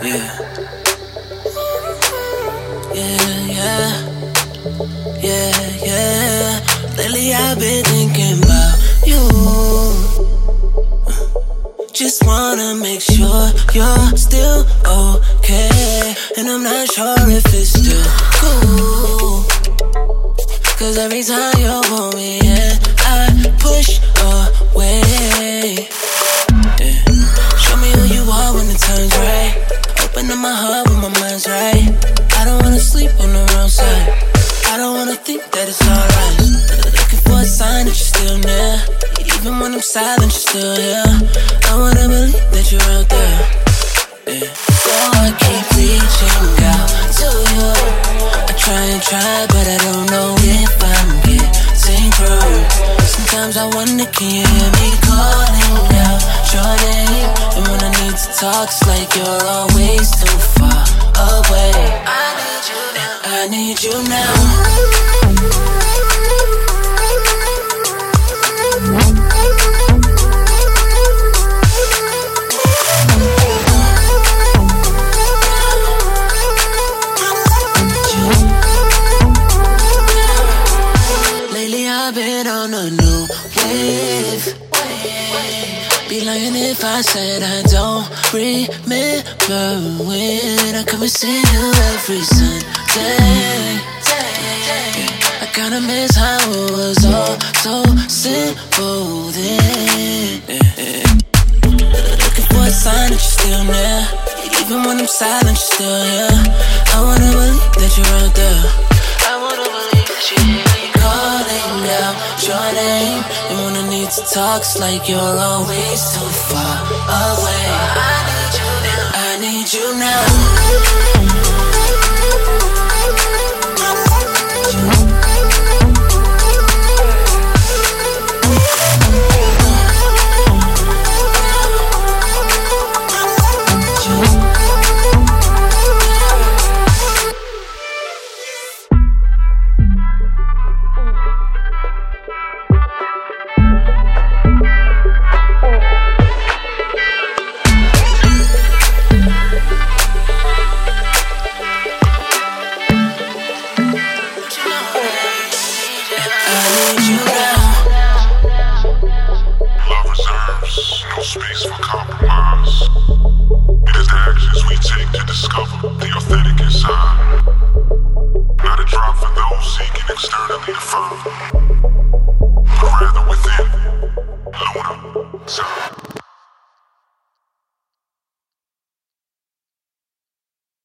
Yeah. Yeah, yeah. Yeah, yeah. Lately I've been thinking about you. Just wanna make sure you're still okay. And I'm not sure if it's still cool. Cause every time you pull me in, I push away. On the wrong side. I don't wanna think that it's alright. Looking for a sign that you're still near. Even when I'm silent, you're still here. I wanna believe that you're out there. Yeah. So I keep reaching out to you. I try and try, but I don't know if I'm getting through. Sometimes I wonder, can you hear me calling out your name? And when I need to talk, it's like you're always too far away. I need you now. Lately I've been on a new wave. Be lying if I said I don't remember when I come and see you every Sunday. I kinda miss how it was all so simple then. Looking for a sign that you're still near. Even when I'm silent, you're still here. I wanna name. And when I need to talk, it's like you're always too far away. Predator within. Loader. Zero.